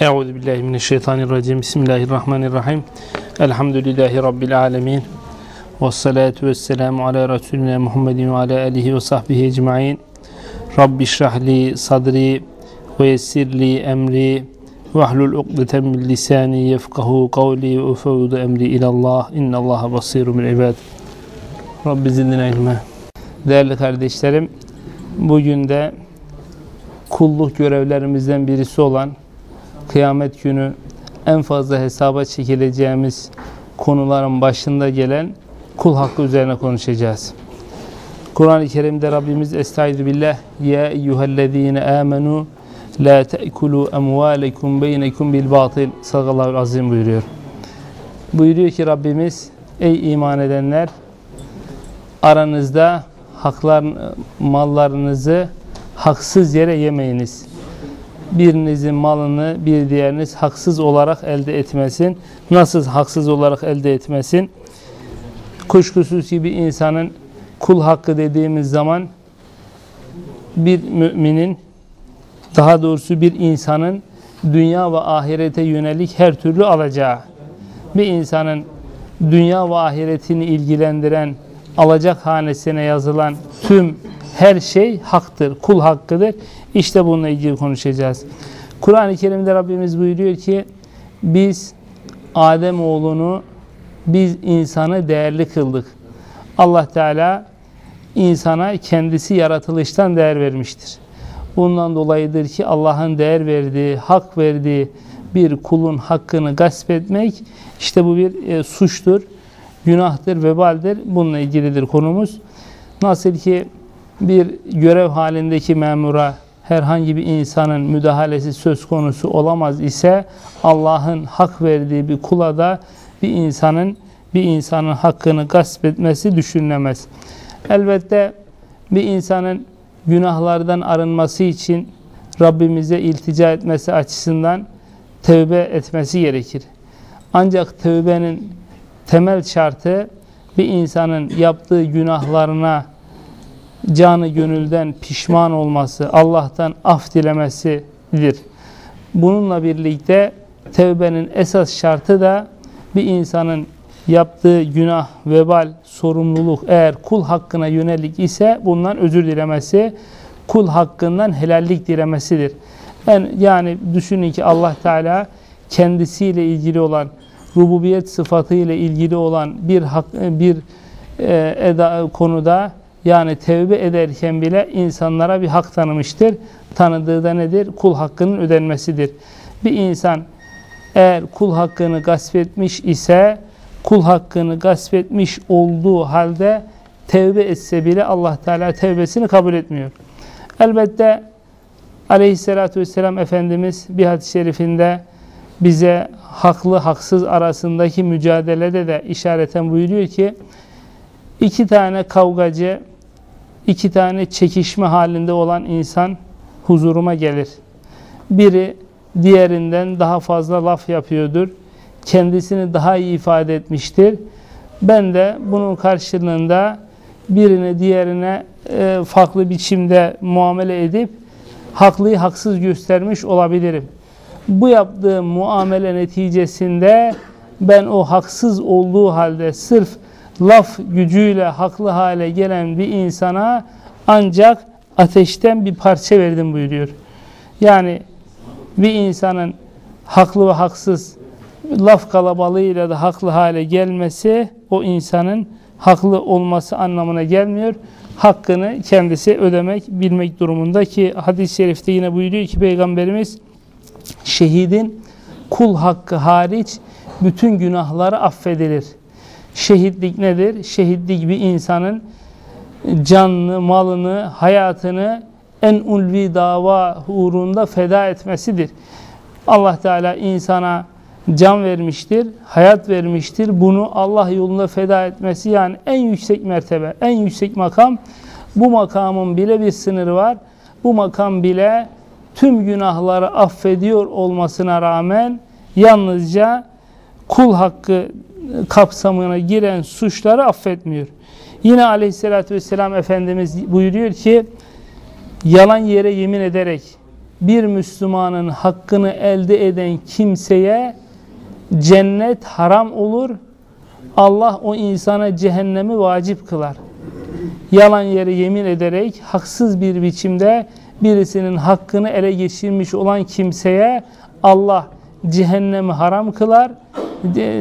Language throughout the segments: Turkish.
Euzu billahi mineşşeytanirracim. Bismillahirrahmanirrahim. Elhamdülillahi rabbil alamin. Ves salatu vesselamu ala resulina Muhammedin ve ala alihi ve sahbihi ecmaîn. Rabbi şrahli sadri ve yessirli emri ve hlul ukdeten min lisani yefkahu kavli ve ufevdu emri ilallah. İnnallaha basirun bil ibad. Rabbi zidna ilme. Değerli kardeşlerim, bugün de kulluk görevlerimizden birisi olan kıyamet günü en fazla hesaba çekileceğimiz konuların başında gelen kul hakkı üzerine konuşacağız. Kur'an-ı Kerim'de Rabbimiz Estaizu billah Ya eyyühellezine amenu La te'kulu emvalekum beynekum bil batil Sallallahu azim buyuruyor. Buyuruyor ki Rabbimiz Ey iman edenler aranızda haklar mallarınızı haksız yere yemeyiniz. Birinizin malını bir diğeriniz haksız olarak elde etmesin. Nasıl haksız olarak elde etmesin? Kuşkusuz ki bir insanın kul hakkı dediğimiz zaman bir müminin daha doğrusu bir insanın dünya ve ahirete yönelik her türlü alacağı bir insanın dünya ve ahiretini ilgilendiren alacak hanesine yazılan tüm her şey haktır, kul hakkıdır. İşte bununla ilgili konuşacağız. Kur'an-ı Kerim'de Rabbimiz buyuruyor ki biz Adem oğlunu biz insanı değerli kıldık. Allah Teala insana kendisi yaratılıştan değer vermiştir. Bundan dolayıdır ki Allah'ın değer verdiği, hak verdiği bir kulun hakkını gasp etmek işte bu bir e, suçtur, günahtır, vebaldir. Bununla ilgilidir konumuz. Nasıl ki bir görev halindeki memura herhangi bir insanın müdahalesi söz konusu olamaz ise Allah'ın hak verdiği bir kula da bir insanın bir insanın hakkını gasp etmesi düşünülemez. Elbette bir insanın günahlardan arınması için Rabbimize iltica etmesi açısından tövbe etmesi gerekir. Ancak tövbenin temel şartı bir insanın yaptığı günahlarına canı gönülden pişman olması, Allah'tan af dilemesidir. Bununla birlikte tevbenin esas şartı da bir insanın yaptığı günah, vebal, sorumluluk eğer kul hakkına yönelik ise bundan özür dilemesi, kul hakkından helallik dilemesidir. Ben yani düşünün ki Allah Teala kendisiyle ilgili olan rububiyet sıfatı ile ilgili olan bir hak, bir e, eda, konuda yani tevbe ederken bile insanlara bir hak tanımıştır. Tanıdığı da nedir? Kul hakkının ödenmesidir. Bir insan eğer kul hakkını gasp etmiş ise kul hakkını gasp etmiş olduğu halde tevbe etse bile Allah Teala tevbesini kabul etmiyor. Elbette Aleyhisselatü Vesselam Efendimiz bir hadis-i şerifinde bize haklı haksız arasındaki mücadelede de işareten buyuruyor ki iki tane kavgacı iki tane çekişme halinde olan insan huzuruma gelir. Biri diğerinden daha fazla laf yapıyordur. Kendisini daha iyi ifade etmiştir. Ben de bunun karşılığında birine diğerine e, farklı biçimde muamele edip haklıyı haksız göstermiş olabilirim. Bu yaptığım muamele neticesinde ben o haksız olduğu halde sırf laf gücüyle haklı hale gelen bir insana ancak ateşten bir parça verdim buyuruyor. Yani bir insanın haklı ve haksız laf kalabalığıyla da haklı hale gelmesi o insanın haklı olması anlamına gelmiyor. Hakkını kendisi ödemek, bilmek durumunda ki hadis-i şerifte yine buyuruyor ki Peygamberimiz şehidin kul hakkı hariç bütün günahları affedilir. Şehitlik nedir? Şehitlik bir insanın canını, malını, hayatını en ulvi dava uğrunda feda etmesidir. Allah Teala insana can vermiştir, hayat vermiştir. Bunu Allah yolunda feda etmesi yani en yüksek mertebe, en yüksek makam. Bu makamın bile bir sınırı var. Bu makam bile tüm günahları affediyor olmasına rağmen yalnızca kul hakkı kapsamına giren suçları affetmiyor. Yine aleyhissalatü vesselam Efendimiz buyuruyor ki yalan yere yemin ederek bir Müslümanın hakkını elde eden kimseye cennet haram olur. Allah o insana cehennemi vacip kılar. Yalan yere yemin ederek haksız bir biçimde birisinin hakkını ele geçirmiş olan kimseye Allah cehennemi haram kılar,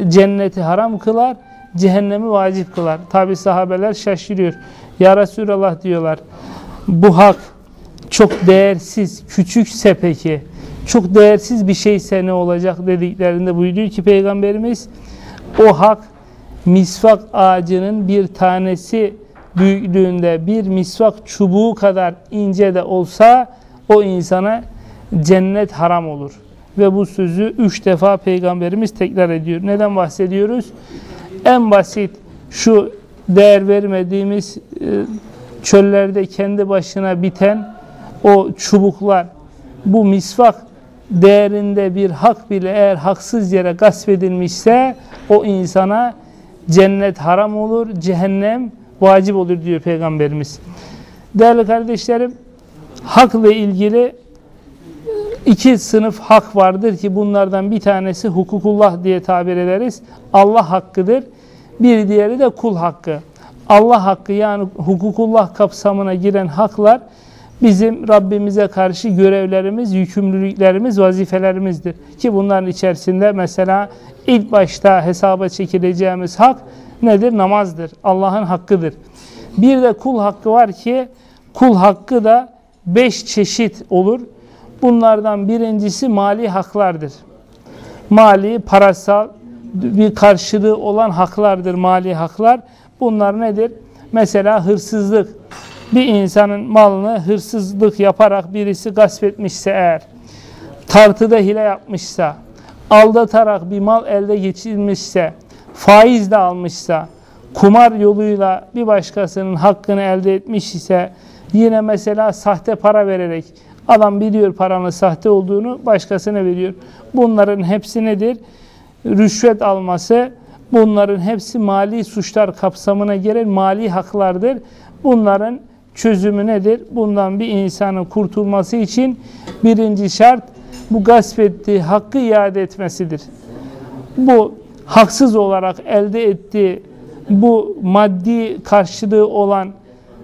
cenneti haram kılar, cehennemi vacip kılar. Tabi sahabeler şaşırıyor. Ya Resulallah diyorlar. Bu hak çok değersiz, küçükse peki, çok değersiz bir şeyse ne olacak dediklerinde buyuruyor ki Peygamberimiz o hak misvak ağacının bir tanesi büyüklüğünde bir misvak çubuğu kadar ince de olsa o insana cennet haram olur. Ve bu sözü üç defa Peygamberimiz tekrar ediyor. Neden bahsediyoruz? En basit şu değer vermediğimiz e, çöllerde kendi başına biten o çubuklar, bu misvak değerinde bir hak bile eğer haksız yere gasp edilmişse o insana cennet haram olur, cehennem vacip olur diyor Peygamberimiz. Değerli kardeşlerim, hakla ilgili iki sınıf hak vardır ki bunlardan bir tanesi hukukullah diye tabir ederiz. Allah hakkıdır. Bir diğeri de kul hakkı. Allah hakkı yani hukukullah kapsamına giren haklar bizim Rabbimize karşı görevlerimiz, yükümlülüklerimiz, vazifelerimizdir. Ki bunların içerisinde mesela ilk başta hesaba çekileceğimiz hak nedir? Namazdır. Allah'ın hakkıdır. Bir de kul hakkı var ki kul hakkı da beş çeşit olur. Bunlardan birincisi mali haklardır. Mali, parasal bir karşılığı olan haklardır mali haklar. Bunlar nedir? Mesela hırsızlık. Bir insanın malını hırsızlık yaparak birisi gasp etmişse eğer, tartıda hile yapmışsa, aldatarak bir mal elde geçirmişse, faiz de almışsa, kumar yoluyla bir başkasının hakkını elde etmiş ise, yine mesela sahte para vererek, adam biliyor paranın sahte olduğunu başkasına veriyor. Bunların hepsi nedir? Rüşvet alması, bunların hepsi mali suçlar kapsamına giren mali haklardır. Bunların çözümü nedir? Bundan bir insanın kurtulması için birinci şart bu gasp ettiği hakkı iade etmesidir. Bu haksız olarak elde ettiği bu maddi karşılığı olan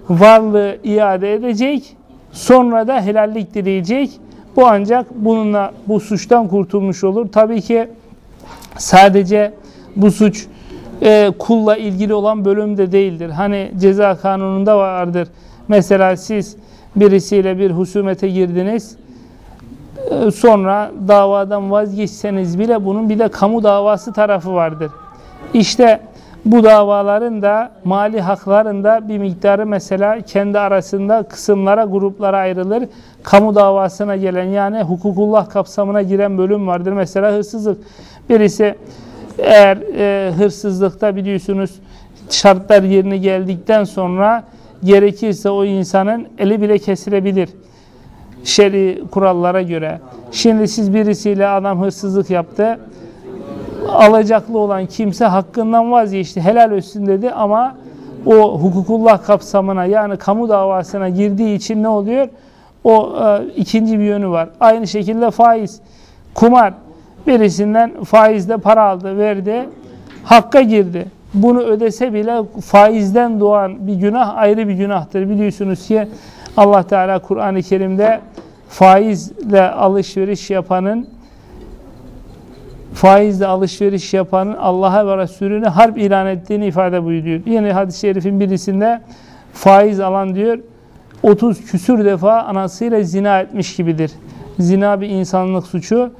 varlığı iade edecek, sonra da helallik dileyecek. Bu ancak bununla bu suçtan kurtulmuş olur. Tabii ki sadece bu suç e, kulla ilgili olan bölümde değildir. Hani ceza kanununda vardır. Mesela siz birisiyle bir husumete girdiniz. E, sonra davadan vazgeçseniz bile bunun bir de kamu davası tarafı vardır. İşte bu davaların da mali hakların da bir miktarı mesela kendi arasında kısımlara, gruplara ayrılır. Kamu davasına gelen yani hukukullah kapsamına giren bölüm vardır. Mesela hırsızlık. Birisi eğer e, hırsızlıkta biliyorsunuz şartlar yerine geldikten sonra gerekirse o insanın eli bile kesilebilir. Şer'i kurallara göre. Şimdi siz birisiyle adam hırsızlık yaptı. Alacaklı olan kimse hakkından vazgeçti. Helal olsun dedi ama o hukukullah kapsamına yani kamu davasına girdiği için ne oluyor? O e, ikinci bir yönü var. Aynı şekilde faiz, kumar. Birisinden faizle para aldı, verdi. Hakka girdi bunu ödese bile faizden doğan bir günah ayrı bir günahtır. Biliyorsunuz ki Allah Teala Kur'an-ı Kerim'de faizle alışveriş yapanın faizle alışveriş yapanın Allah'a ve Resulüne harp ilan ettiğini ifade buyuruyor. Yine hadis-i şerifin birisinde faiz alan diyor 30 küsür defa anasıyla zina etmiş gibidir. Zina bir insanlık suçu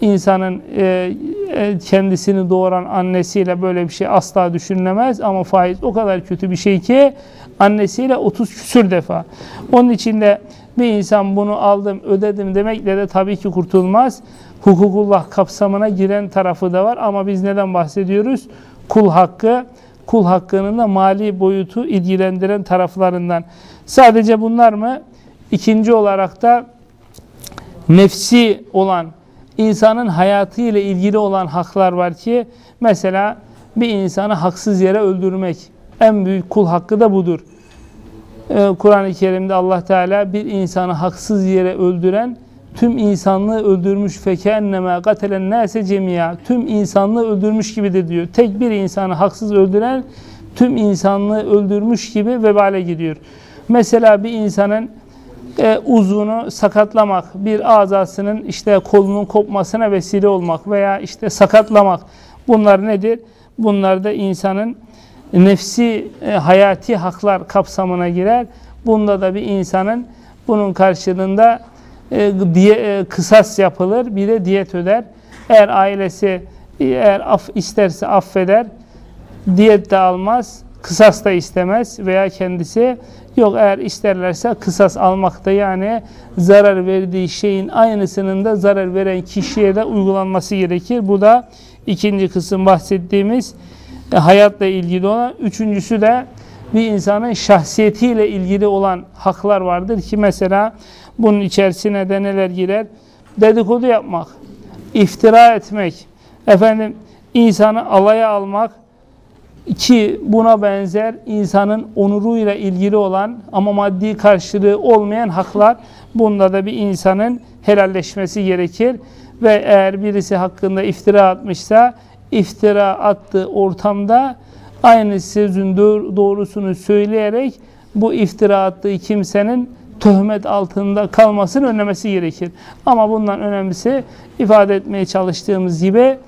insanın e, e, kendisini doğuran annesiyle böyle bir şey asla düşünülemez ama faiz o kadar kötü bir şey ki annesiyle 30 küsür defa. Onun için de bir insan bunu aldım ödedim demekle de tabii ki kurtulmaz. Hukukullah kapsamına giren tarafı da var ama biz neden bahsediyoruz? Kul hakkı, kul hakkının da mali boyutu ilgilendiren taraflarından. Sadece bunlar mı? İkinci olarak da nefsi olan insanın hayatı ile ilgili olan haklar var ki mesela bir insanı haksız yere öldürmek en büyük kul hakkı da budur. Ee, Kur'an-ı Kerim'de Allah Teala bir insanı haksız yere öldüren tüm insanlığı öldürmüş feke enneme katelen nase cemiya tüm insanlığı öldürmüş gibidir diyor. Tek bir insanı haksız öldüren tüm insanlığı öldürmüş gibi vebale gidiyor. Mesela bir insanın e, uzunu sakatlamak, bir azasının işte kolunun kopmasına vesile olmak veya işte sakatlamak bunlar nedir? Bunlar da insanın nefsi e, hayati haklar kapsamına girer. Bunda da bir insanın bunun karşılığında e, diye, e, kısas yapılır, bir de diyet öder. Eğer ailesi eğer af isterse affeder, diyet de almaz, kısas da istemez veya kendisi yok eğer isterlerse kısas almakta yani zarar verdiği şeyin aynısının da zarar veren kişiye de uygulanması gerekir. Bu da ikinci kısım bahsettiğimiz e, hayatla ilgili olan. Üçüncüsü de bir insanın şahsiyetiyle ilgili olan haklar vardır ki mesela bunun içerisine de neler girer? Dedikodu yapmak, iftira etmek, efendim insanı alaya almak ki buna benzer insanın onuruyla ilgili olan ama maddi karşılığı olmayan haklar bunda da bir insanın helalleşmesi gerekir ve eğer birisi hakkında iftira atmışsa iftira attığı ortamda aynı sözün doğrusunu söyleyerek bu iftira attığı kimsenin töhmet altında kalmasını önlemesi gerekir. Ama bundan önemlisi ifade etmeye çalıştığımız gibi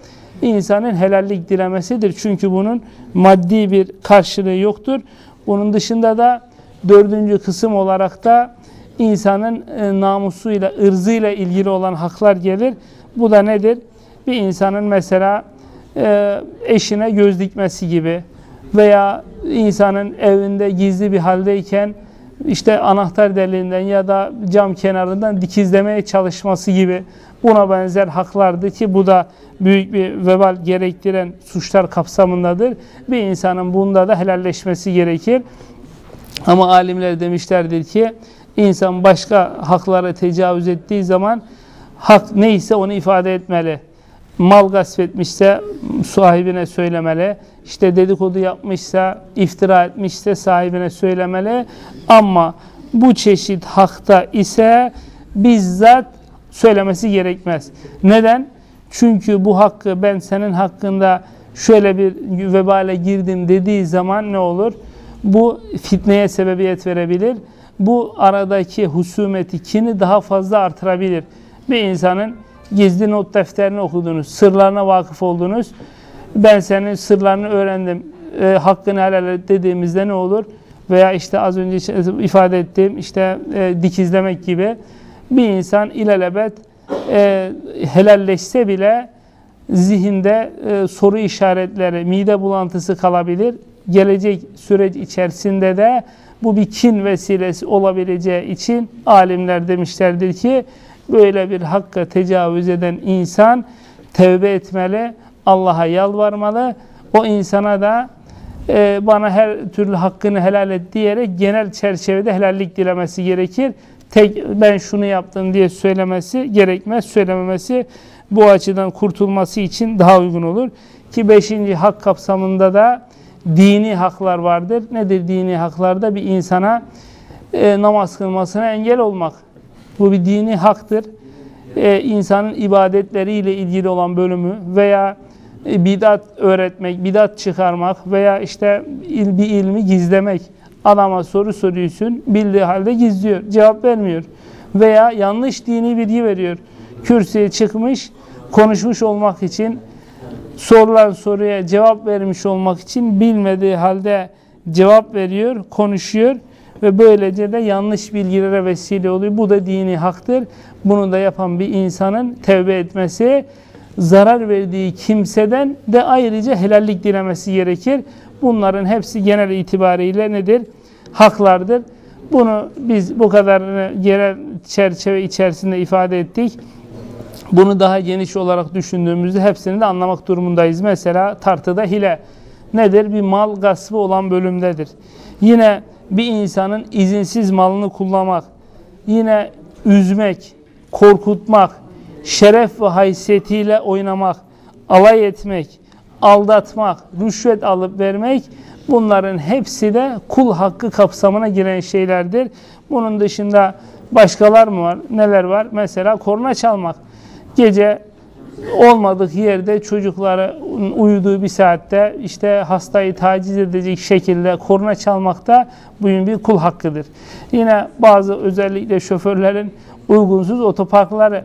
insanın helallik dilemesidir. Çünkü bunun maddi bir karşılığı yoktur. Bunun dışında da dördüncü kısım olarak da insanın e, namusuyla, ırzıyla ilgili olan haklar gelir. Bu da nedir? Bir insanın mesela e, eşine göz dikmesi gibi veya insanın evinde gizli bir haldeyken işte anahtar deliğinden ya da cam kenarından dikizlemeye çalışması gibi buna benzer haklardı ki bu da büyük bir vebal gerektiren suçlar kapsamındadır. Bir insanın bunda da helalleşmesi gerekir. Ama alimler demişlerdir ki insan başka haklara tecavüz ettiği zaman hak neyse onu ifade etmeli. Mal gasp etmişse sahibine söylemeli. İşte dedikodu yapmışsa, iftira etmişse sahibine söylemeli. Ama bu çeşit hakta ise bizzat söylemesi gerekmez. Neden? Çünkü bu hakkı ben senin hakkında şöyle bir vebale girdim dediği zaman ne olur? Bu fitneye sebebiyet verebilir. Bu aradaki husumeti, kini daha fazla artırabilir. Bir insanın gizli not defterini okudunuz, sırlarına vakıf oldunuz. Ben senin sırlarını öğrendim, e, hakkını helal et dediğimizde ne olur? Veya işte az önce ifade ettiğim işte e, dikizlemek gibi bir insan ilelebet e, helalleşse bile zihinde e, soru işaretleri, mide bulantısı kalabilir. Gelecek süreç içerisinde de bu bir kin vesilesi olabileceği için alimler demişlerdir ki böyle bir hakka tecavüz eden insan tevbe etmeli, Allah'a yalvarmalı. O insana da e, bana her türlü hakkını helal et diyerek genel çerçevede helallik dilemesi gerekir tek ben şunu yaptım diye söylemesi gerekmez. Söylememesi bu açıdan kurtulması için daha uygun olur. Ki beşinci hak kapsamında da dini haklar vardır. Nedir dini haklarda? Bir insana e, namaz kılmasına engel olmak. Bu bir dini haktır. E, insanın ibadetleriyle ilgili olan bölümü veya e, bidat öğretmek, bidat çıkarmak veya işte bir ilmi gizlemek Adama soru soruyorsun, bildiği halde gizliyor, cevap vermiyor. Veya yanlış dini bilgi veriyor. Kürsüye çıkmış, konuşmuş olmak için, sorulan soruya cevap vermiş olmak için bilmediği halde cevap veriyor, konuşuyor ve böylece de yanlış bilgilere vesile oluyor. Bu da dini haktır. Bunu da yapan bir insanın tevbe etmesi, zarar verdiği kimseden de ayrıca helallik dilemesi gerekir. Bunların hepsi genel itibariyle nedir? Haklardır. Bunu biz bu kadar genel çerçeve içerisinde ifade ettik. Bunu daha geniş olarak düşündüğümüzde hepsini de anlamak durumundayız. Mesela tartıda hile nedir? Bir mal gaspı olan bölümdedir. Yine bir insanın izinsiz malını kullanmak, yine üzmek, korkutmak, şeref ve haysiyetiyle oynamak, alay etmek, aldatmak, rüşvet alıp vermek bunların hepsi de kul hakkı kapsamına giren şeylerdir. Bunun dışında Başkalar mı var? Neler var? Mesela korna çalmak. Gece olmadık yerde çocukları uyuduğu bir saatte işte hastayı taciz edecek şekilde korna çalmak da bugün bir kul hakkıdır. Yine bazı özellikle şoförlerin uygunsuz otoparkları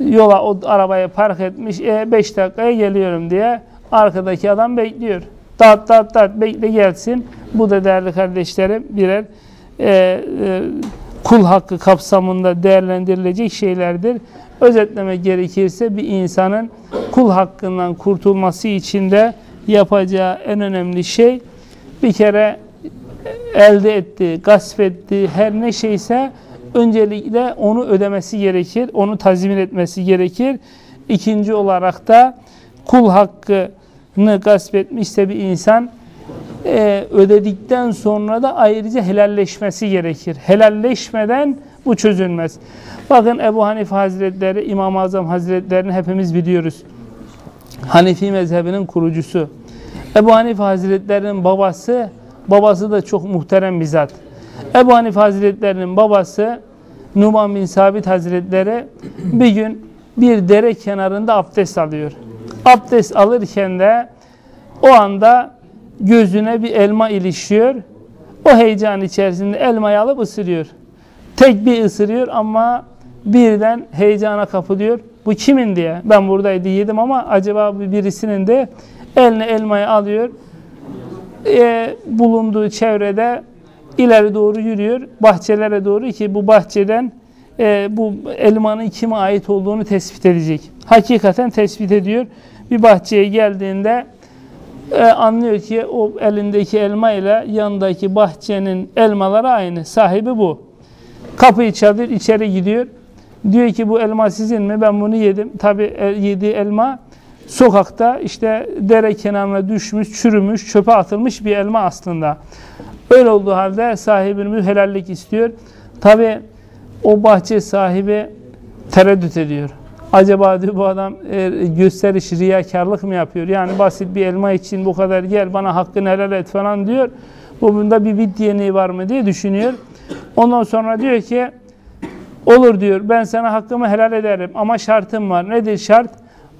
yola o arabayı park etmiş 5 e, beş dakikaya geliyorum diye arkadaki adam bekliyor. Dat dat dat bekle gelsin. Bu da değerli kardeşlerim birer e, e, kul hakkı kapsamında değerlendirilecek şeylerdir. Özetlemek gerekirse bir insanın kul hakkından kurtulması için de yapacağı en önemli şey bir kere elde ettiği, gasp ettiği her ne şeyse öncelikle onu ödemesi gerekir, onu tazmin etmesi gerekir. İkinci olarak da kul hakkını gasp etmişse bir insan e, ödedikten sonra da ayrıca helalleşmesi gerekir. Helalleşmeden bu çözülmez. Bakın Ebu Hanife Hazretleri, İmam-ı Azam Hazretlerini hepimiz biliyoruz. Hanefi mezhebinin kurucusu. Ebu Hanife Hazretlerinin babası, babası da çok muhterem bir zat. Ebu Hanife Hazretlerinin babası Numan bin Sabit Hazretleri bir gün bir dere kenarında abdest alıyor. Abdest alırken de o anda gözüne bir elma ilişiyor. O heyecan içerisinde elmayı alıp ısırıyor. Tek bir ısırıyor ama birden heyecana kapılıyor. Bu kimin diye. Ben buradaydı yedim ama acaba birisinin de eline elmayı alıyor. E, bulunduğu çevrede ileri doğru yürüyor. Bahçelere doğru ki bu bahçeden e, bu elmanın kime ait olduğunu tespit edecek. Hakikaten tespit ediyor. Bir bahçeye geldiğinde e, anlıyor ki o elindeki elma ile yanındaki bahçenin elmaları aynı. Sahibi bu. Kapıyı çalıyor, içeri gidiyor. Diyor ki bu elma sizin mi? Ben bunu yedim. Tabi e, yediği elma sokakta işte dere kenarına düşmüş, çürümüş, çöpe atılmış bir elma aslında. Öyle olduğu halde sahibimiz helallik istiyor. Tabi o bahçe sahibi tereddüt ediyor. Acaba diyor bu adam e, gösteriş, riyakarlık mı yapıyor? Yani basit bir elma için bu kadar gel bana hakkını helal et falan diyor. Bu bunda bir bit yeniği var mı diye düşünüyor. Ondan sonra diyor ki olur diyor ben sana hakkımı helal ederim ama şartım var. Nedir şart?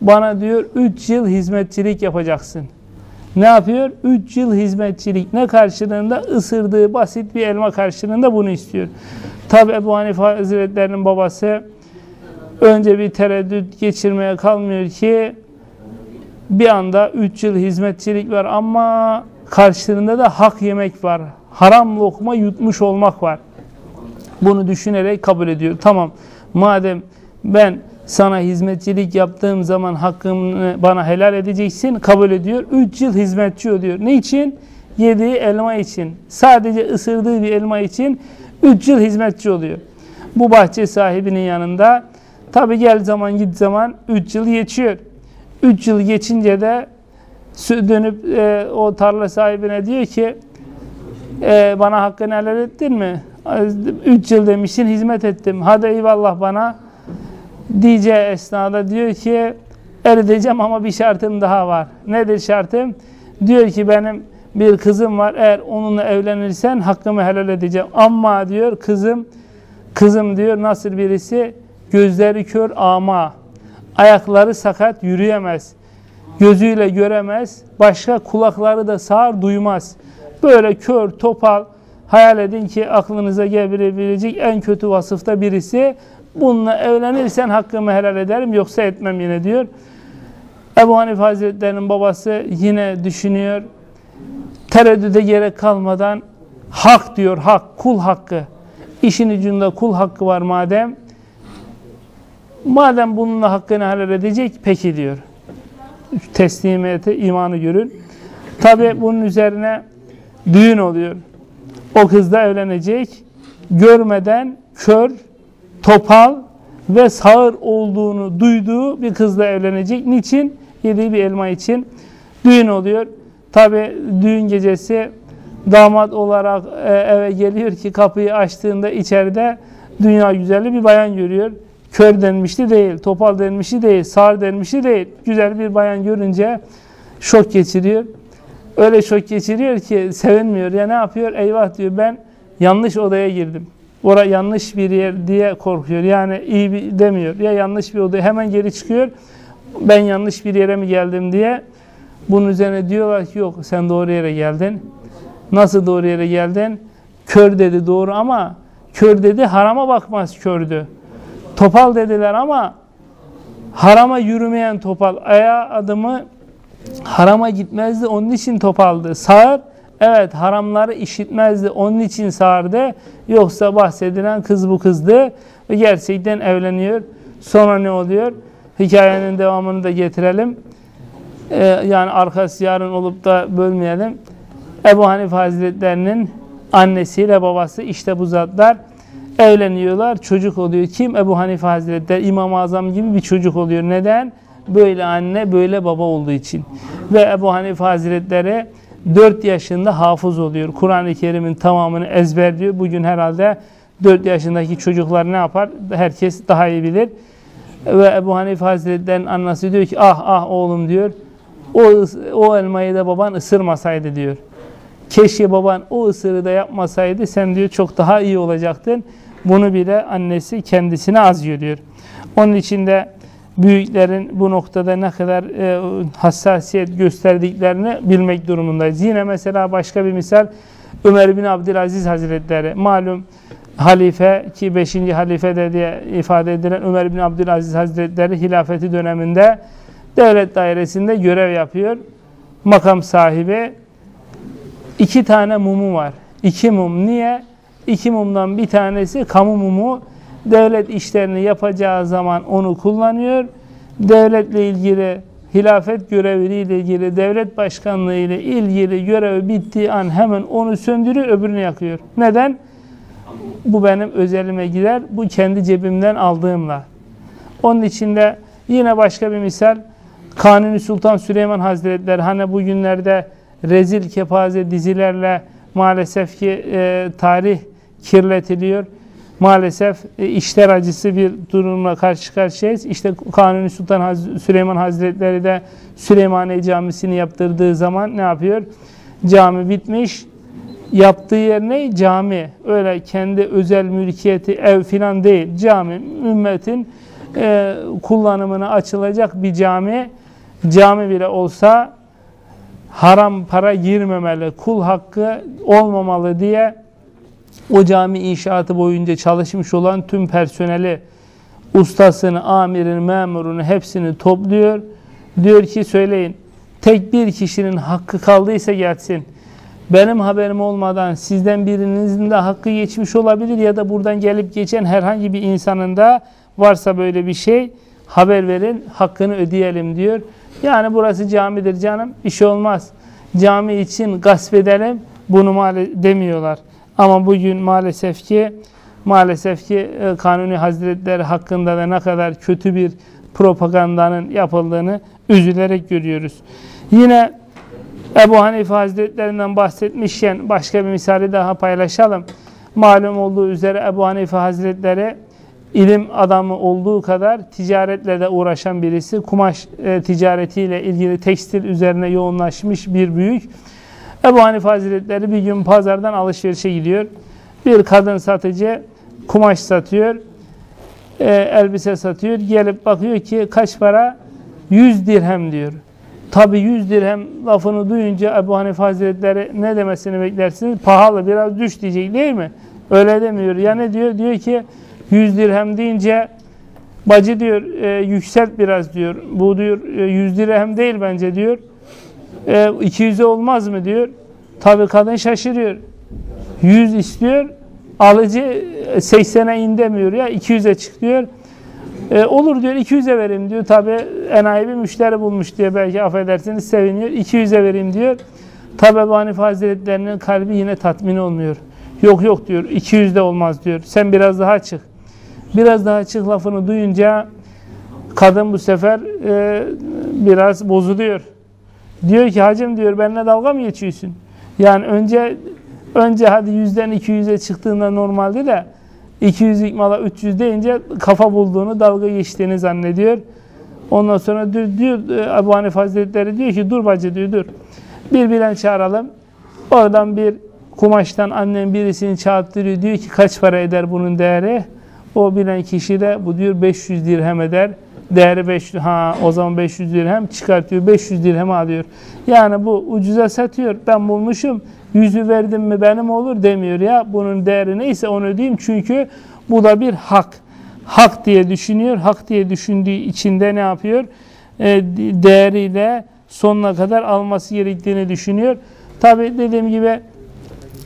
Bana diyor 3 yıl hizmetçilik yapacaksın. Ne yapıyor? 3 yıl hizmetçilik. Ne karşılığında? ısırdığı basit bir elma karşılığında bunu istiyor. Tabi Ebu Hanife Hazretleri'nin babası önce bir tereddüt geçirmeye kalmıyor ki bir anda 3 yıl hizmetçilik var ama karşılığında da hak yemek var. Haram lokma yutmuş olmak var. Bunu düşünerek kabul ediyor. Tamam madem ben sana hizmetçilik yaptığım zaman hakkını bana helal edeceksin kabul ediyor. 3 yıl hizmetçi oluyor. Ne için? Yediği elma için. Sadece ısırdığı bir elma için 3 yıl hizmetçi oluyor. Bu bahçe sahibinin yanında tabi gel zaman git zaman 3 yıl geçiyor. 3 yıl geçince de dönüp e, o tarla sahibine diyor ki e, bana hakkını helal ettin mi? 3 yıl demişsin hizmet ettim. Hadi eyvallah bana diyeceği esnada diyor ki erideceğim ama bir şartım daha var. Nedir şartım? Diyor ki benim bir kızım var. Eğer onunla evlenirsen hakkımı helal edeceğim. Ama diyor kızım kızım diyor nasıl birisi gözleri kör ama ayakları sakat yürüyemez. Gözüyle göremez. Başka kulakları da sağır duymaz. Böyle kör, topal hayal edin ki aklınıza gelebilecek en kötü vasıfta birisi bununla evlenirsen hakkımı helal ederim yoksa etmem yine diyor. Ebu Hanife Hazretleri'nin babası yine düşünüyor tereddüde gerek kalmadan hak diyor, hak, kul hakkı. İşin ucunda kul hakkı var madem. Madem bununla hakkını helal edecek, peki diyor. Teslimiyete, imanı görün. Tabi bunun üzerine düğün oluyor. O kız da evlenecek. Görmeden kör, topal ve sağır olduğunu duyduğu bir kızla evlenecek. Niçin? Yediği bir elma için. Düğün oluyor. Tabi düğün gecesi damat olarak e, eve geliyor ki kapıyı açtığında içeride dünya güzelli bir bayan görüyor. Kör denmişti değil, topal denmişti değil, sağır denmişti değil. Güzel bir bayan görünce şok geçiriyor. Öyle şok geçiriyor ki sevinmiyor. Ya ne yapıyor? Eyvah diyor ben yanlış odaya girdim. Ora yanlış bir yer diye korkuyor. Yani iyi bir demiyor. Ya yanlış bir odaya hemen geri çıkıyor. Ben yanlış bir yere mi geldim diye. Bunun üzerine diyorlar ki yok sen doğru yere geldin. Nasıl doğru yere geldin? Kör dedi doğru ama kör dedi harama bakmaz kördü. Topal dediler ama harama yürümeyen topal. Ayağı adımı harama gitmezdi onun için topaldı. Sağır evet haramları işitmezdi onun için sağırdı. Yoksa bahsedilen kız bu kızdı ve gerçekten evleniyor. Sonra ne oluyor? Hikayenin devamını da getirelim. Ee, yani arkası yarın olup da bölmeyelim. Ebu Hanife Hazretlerinin annesiyle babası işte bu zatlar evleniyorlar. Çocuk oluyor. Kim? Ebu Hanife Hazretleri İmam-ı Azam gibi bir çocuk oluyor. Neden? Böyle anne, böyle baba olduğu için. Ve Ebu Hanife Hazretleri 4 yaşında hafız oluyor. Kur'an-ı Kerim'in tamamını ezberliyor. Bugün herhalde 4 yaşındaki çocuklar ne yapar? Herkes daha iyi bilir. Ve Ebu Hanife Hazretleri'nin annesi diyor ki ah ah oğlum diyor. O, o elmayı da baban ısırmasaydı diyor. Keşke baban o ısırı da yapmasaydı sen diyor çok daha iyi olacaktın. Bunu bile annesi kendisine az görüyor. Onun için de büyüklerin bu noktada ne kadar e, hassasiyet gösterdiklerini bilmek durumundayız. Yine mesela başka bir misal Ömer bin Abdülaziz Hazretleri malum halife ki 5. halife de diye ifade edilen Ömer bin Abdülaziz Hazretleri hilafeti döneminde devlet dairesinde görev yapıyor. Makam sahibi iki tane mumu var. İki mum. Niye? İki mumdan bir tanesi kamu mumu. Devlet işlerini yapacağı zaman onu kullanıyor. Devletle ilgili hilafet göreviyle ilgili, devlet başkanlığı ile ilgili görevi bittiği an hemen onu söndürüyor, öbürünü yakıyor. Neden? Bu benim özelime gider. Bu kendi cebimden aldığımla. Onun içinde yine başka bir misal Kanuni Sultan Süleyman Hazretleri hani bugünlerde rezil kepaze dizilerle maalesef ki e, tarih kirletiliyor. Maalesef e, işler acısı bir durumla karşı karşıyayız. İşte Kanuni Sultan Haz Süleyman Hazretleri de Süleymaniye Camisi'ni yaptırdığı zaman ne yapıyor? Cami bitmiş. Yaptığı yer ne? Cami. Öyle kendi özel mülkiyeti, ev filan değil. Cami, ümmetin e, kullanımına açılacak bir cami. Cami bile olsa haram para girmemeli, kul hakkı olmamalı diye o cami inşaatı boyunca çalışmış olan tüm personeli, ustasını, amirini, memurunu hepsini topluyor. Diyor ki söyleyin, tek bir kişinin hakkı kaldıysa gelsin. Benim haberim olmadan sizden birinizin de hakkı geçmiş olabilir ya da buradan gelip geçen herhangi bir insanın da varsa böyle bir şey haber verin, hakkını ödeyelim diyor. Yani burası camidir canım, bir şey olmaz. Cami için gasp edelim, bunu demiyorlar. Ama bugün maalesef ki maalesef ki e, Kanuni Hazretleri hakkında da ne kadar kötü bir propagandanın yapıldığını üzülerek görüyoruz. Yine Ebu Hanife Hazretlerinden bahsetmişken başka bir misali daha paylaşalım. Malum olduğu üzere Ebu Hanife Hazretleri ilim adamı olduğu kadar ticaretle de uğraşan birisi. Kumaş e, ticaretiyle ilgili tekstil üzerine yoğunlaşmış bir büyük. Ebu Hanife Hazretleri bir gün pazardan alışverişe gidiyor. Bir kadın satıcı kumaş satıyor, e, elbise satıyor. Gelip bakıyor ki kaç para? 100 dirhem diyor. Tabi 100 dirhem lafını duyunca Ebu Hanife Hazretleri ne demesini beklersiniz? Pahalı biraz düş diyecek değil mi? Öyle demiyor. Ya ne diyor? Diyor ki 100 dirhem deyince bacı diyor e, yükselt biraz diyor. Bu diyor e, 100 dirhem değil bence diyor. E, 200'e olmaz mı diyor. Tabi kadın şaşırıyor. 100 istiyor. Alıcı 80'e in demiyor ya 200'e çık diyor. E, olur diyor 200'e vereyim diyor. Tabi enayi bir müşteri bulmuş diye belki affedersiniz seviniyor. 200'e vereyim diyor. Tabi Ebu Hanife Hazretlerinin kalbi yine tatmin olmuyor. Yok yok diyor 200'de olmaz diyor. Sen biraz daha çık. Biraz daha çık lafını duyunca kadın bu sefer e, biraz bozuluyor. Diyor ki hacım diyor benimle dalga mı geçiyorsun? Yani önce önce hadi yüzden 200'e çıktığında normaldi de 200'lik mala 300 deyince kafa bulduğunu dalga geçtiğini zannediyor. Ondan sonra diyor, diyor Ebu Hanife Hazretleri diyor ki dur bacı diyor dur. Bir bilen çağıralım. Oradan bir kumaştan annem birisini çağırttırıyor diyor ki kaç para eder bunun değeri? O bilen kişi de bu diyor 500 dirhem eder. Değeri 500 ha o zaman 500 dirhem çıkartıyor 500 dirhem alıyor. Yani bu ucuza satıyor. Ben bulmuşum. Yüzü verdim mi benim olur demiyor ya. Bunun değeri neyse onu ödeyeyim çünkü bu da bir hak. Hak diye düşünüyor. Hak diye düşündüğü içinde ne yapıyor? E, değeriyle sonuna kadar alması gerektiğini düşünüyor. Tabi dediğim gibi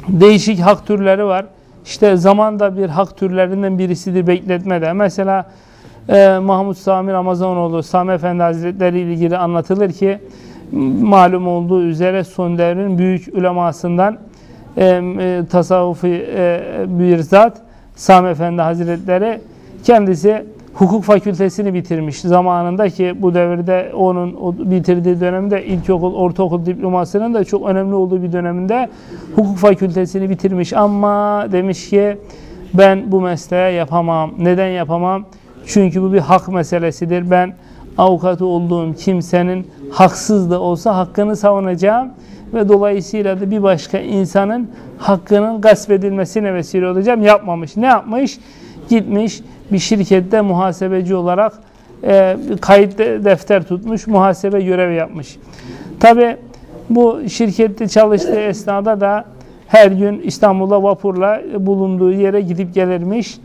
değişik hak türleri var. İşte zaman da bir hak türlerinden birisidir bekletmede. Mesela e, Mahmut Sami Ramazanoğlu Sami Efendi Hazretleri ile ilgili anlatılır ki malum olduğu üzere son devrin büyük ulemasından e, e, tasavvufi e, bir zat Sami Efendi Hazretleri kendisi hukuk fakültesini bitirmiş zamanında ki bu devirde onun bitirdiği dönemde ilkokul, ortaokul diplomasının da çok önemli olduğu bir döneminde hukuk fakültesini bitirmiş ama demiş ki ben bu mesleği yapamam. Neden yapamam? Çünkü bu bir hak meselesidir. Ben avukatı olduğum kimsenin haksız da olsa hakkını savunacağım ve dolayısıyla da bir başka insanın hakkının gasp edilmesine vesile olacağım. Yapmamış. Ne yapmış? Gitmiş bir şirkette muhasebeci olarak e, kayıt defter tutmuş, muhasebe görevi yapmış. Tabi bu şirkette çalıştığı esnada da her gün İstanbul'a vapurla bulunduğu yere gidip gelirmiş.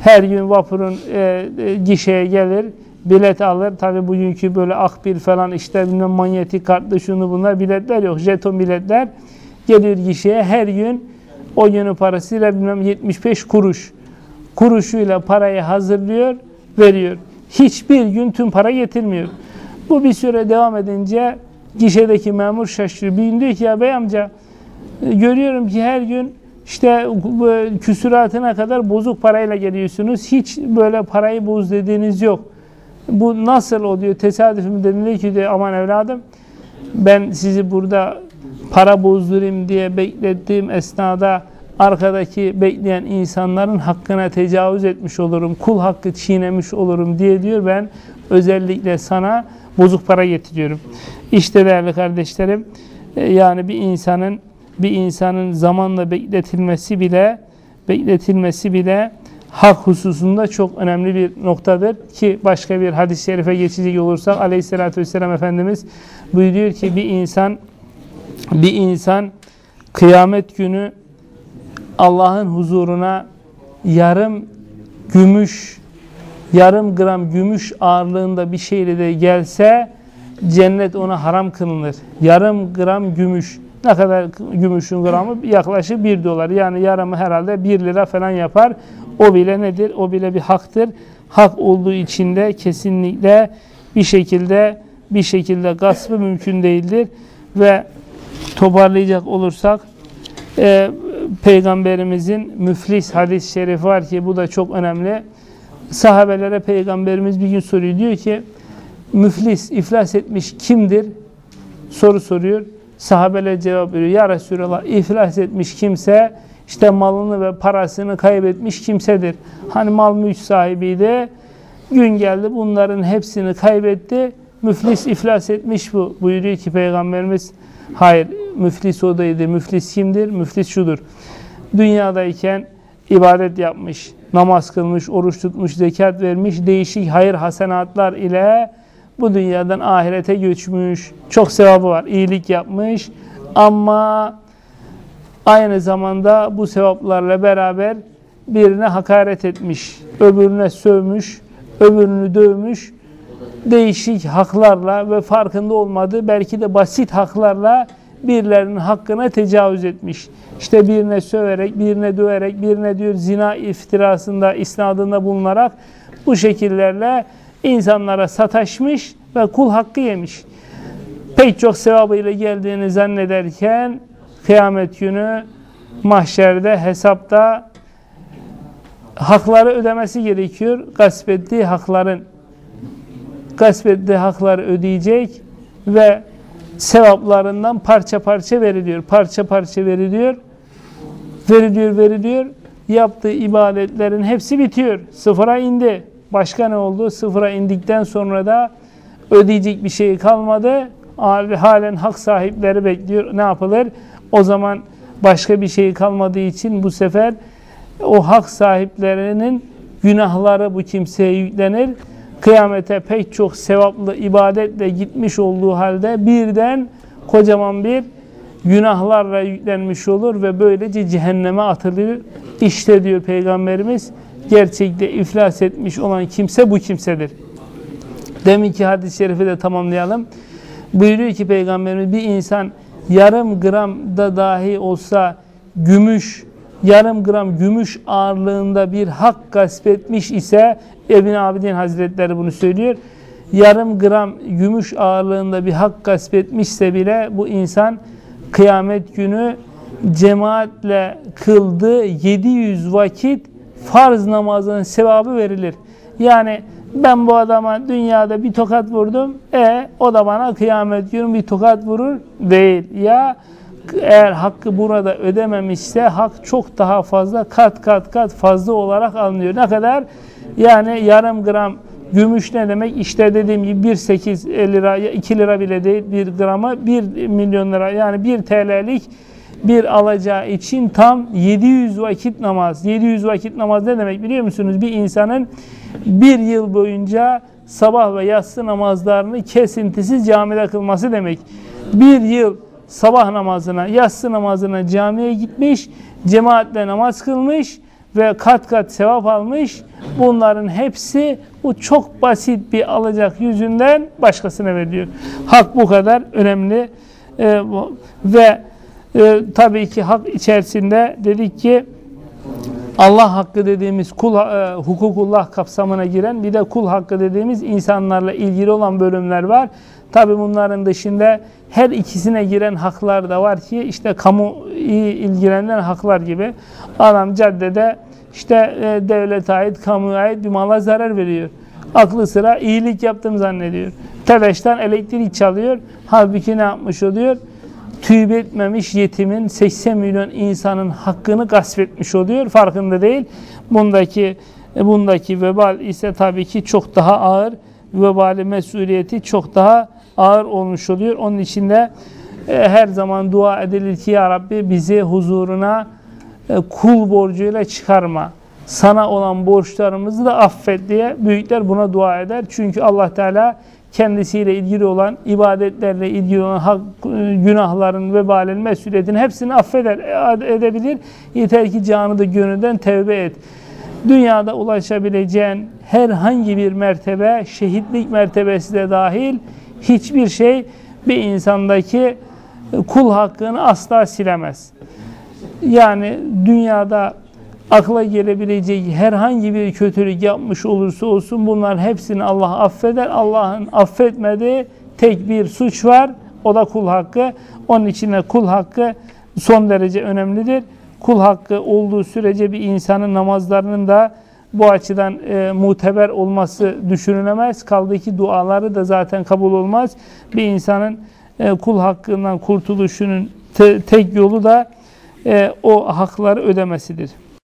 Her gün vapurun e, e, gişeye gelir, bilet alır. Tabi bugünkü böyle akbil falan işte bilmem manyetik kartlı şunu bunlar biletler yok. Jeton biletler geliyor gişeye her gün o günün parasıyla bilmem 75 kuruş kuruşuyla parayı hazırlıyor, veriyor. Hiçbir gün tüm para getirmiyor. Bu bir süre devam edince gişedeki memur şaşırıyor. Bir gün diyor ki ya bey amca e, görüyorum ki her gün işte küsuratına kadar bozuk parayla geliyorsunuz. Hiç böyle parayı boz dediğiniz yok. Bu nasıl oluyor? Tesadüf mü denilir ki diyor aman evladım ben sizi burada para bozdurayım diye beklettiğim esnada arkadaki bekleyen insanların hakkına tecavüz etmiş olurum, kul hakkı çiğnemiş olurum diye diyor ben özellikle sana bozuk para getiriyorum. İşte değerli kardeşlerim e, yani bir insanın bir insanın zamanla bekletilmesi bile bekletilmesi bile hak hususunda çok önemli bir noktadır ki başka bir hadis-i şerife geçecek olursak aleyhissalatü vesselam Efendimiz buyuruyor ki bir insan bir insan kıyamet günü Allah'ın huzuruna yarım gümüş, yarım gram gümüş ağırlığında bir şeyle de gelse cennet ona haram kılınır. Yarım gram gümüş. Ne kadar gümüşün gramı? Yaklaşık bir dolar. Yani yarımı herhalde bir lira falan yapar. O bile nedir? O bile bir haktır. Hak olduğu için de kesinlikle bir şekilde bir şekilde gaspı mümkün değildir. Ve toparlayacak olursak e, Peygamberimizin müflis hadis-i şerifi var ki bu da çok önemli. Sahabelere Peygamberimiz bir gün soruyor. Diyor ki müflis, iflas etmiş kimdir? Soru soruyor. Sahabeler cevap veriyor. Ya Resulallah iflas etmiş kimse işte malını ve parasını kaybetmiş kimsedir. Hani mal mülk sahibiydi. Gün geldi bunların hepsini kaybetti. Müflis iflas etmiş bu. Buyuruyor ki Peygamberimiz hayır müflis o değildir. Müflis kimdir? Müflis şudur. Dünyadayken ibadet yapmış, namaz kılmış, oruç tutmuş, zekat vermiş, değişik hayır hasenatlar ile bu dünyadan ahirete göçmüş. Çok sevabı var. iyilik yapmış. Ama aynı zamanda bu sevaplarla beraber birine hakaret etmiş, öbürüne sövmüş, öbürünü dövmüş, değişik haklarla ve farkında olmadığı belki de basit haklarla birilerinin hakkına tecavüz etmiş. İşte birine söverek, birine döverek, birine diyor zina iftirasında, isnadında bulunarak bu şekillerle insanlara sataşmış ve kul hakkı yemiş. Pek çok sevabıyla geldiğini zannederken kıyamet günü mahşerde, hesapta hakları ödemesi gerekiyor. Gasp ettiği hakların gasp ettiği hakları ödeyecek ve sevaplarından parça parça veriliyor. Parça parça veriliyor. Veriliyor, veriliyor. Yaptığı ibadetlerin hepsi bitiyor. Sıfıra indi. Başka ne oldu? Sıfıra indikten sonra da ödeyecek bir şey kalmadı. Halen hak sahipleri bekliyor. Ne yapılır? O zaman başka bir şey kalmadığı için bu sefer o hak sahiplerinin günahları bu kimseye yüklenir. Kıyamete pek çok sevaplı ibadetle gitmiş olduğu halde birden kocaman bir günahlarla yüklenmiş olur ve böylece cehenneme atılır. İşte diyor Peygamberimiz gerçekte iflas etmiş olan kimse bu kimsedir. Demin ki hadis-i şerifi de tamamlayalım. Buyuruyor ki Peygamberimiz bir insan yarım gram da dahi olsa gümüş, yarım gram gümüş ağırlığında bir hak gasp etmiş ise Ebn Abidin Hazretleri bunu söylüyor. Yarım gram gümüş ağırlığında bir hak gasp etmişse bile bu insan kıyamet günü cemaatle kıldığı 700 vakit farz namazının sevabı verilir. Yani ben bu adama dünyada bir tokat vurdum. E o da bana kıyamet günü bir tokat vurur. Değil. Ya eğer hakkı burada ödememişse hak çok daha fazla kat kat kat fazla olarak alınıyor. Ne kadar? Yani yarım gram gümüş ne demek? İşte dediğim gibi 1.8 lira, 2 lira bile değil bir grama 1 milyon lira yani 1 TL'lik bir alacağı için tam 700 vakit namaz. 700 vakit namaz ne demek biliyor musunuz? Bir insanın bir yıl boyunca sabah ve yatsı namazlarını kesintisiz camide kılması demek. Bir yıl sabah namazına, yatsı namazına camiye gitmiş, cemaatle namaz kılmış ve kat kat sevap almış. Bunların hepsi bu çok basit bir alacak yüzünden başkasına veriliyor. Hak bu kadar önemli ee, ve e, tabii ki hak içerisinde dedik ki Allah hakkı dediğimiz kul e, hukukullah kapsamına giren bir de kul hakkı dediğimiz insanlarla ilgili olan bölümler var. Tabi bunların dışında her ikisine giren haklar da var ki işte kamu ilgilenen haklar gibi. Adam caddede işte e, devlete ait, kamuya ait bir mala zarar veriyor. Aklı sıra iyilik yaptım zannediyor. Tebeşten elektrik çalıyor. Halbuki ne yapmış oluyor? Tüybe etmemiş yetimin 80 milyon insanın hakkını gasp etmiş oluyor. Farkında değil. Bundaki bundaki vebal ise tabii ki çok daha ağır. Vebali mesuliyeti çok daha ağır olmuş oluyor. Onun için de e, her zaman dua edilir ki ya Rabbi bizi huzuruna e, kul borcuyla çıkarma. Sana olan borçlarımızı da affet diye büyükler buna dua eder. Çünkü Allah Teala kendisiyle ilgili olan, ibadetlerle ilgili olan hak, günahların, vebalin, mesuliyetin hepsini affeder, edebilir. Yeter ki canı da gönülden tevbe et. Dünyada ulaşabileceğin herhangi bir mertebe, şehitlik mertebesi de dahil hiçbir şey bir insandaki kul hakkını asla silemez. Yani dünyada akla gelebilecek herhangi bir kötülük yapmış olursa olsun bunların hepsini Allah affeder. Allah'ın affetmediği tek bir suç var. O da kul hakkı. Onun için de kul hakkı son derece önemlidir. Kul hakkı olduğu sürece bir insanın namazlarının da bu açıdan e, muteber olması düşünülemez. Kaldı ki duaları da zaten kabul olmaz. Bir insanın e, kul hakkından kurtuluşunun te, tek yolu da e, o hakları ödemesidir.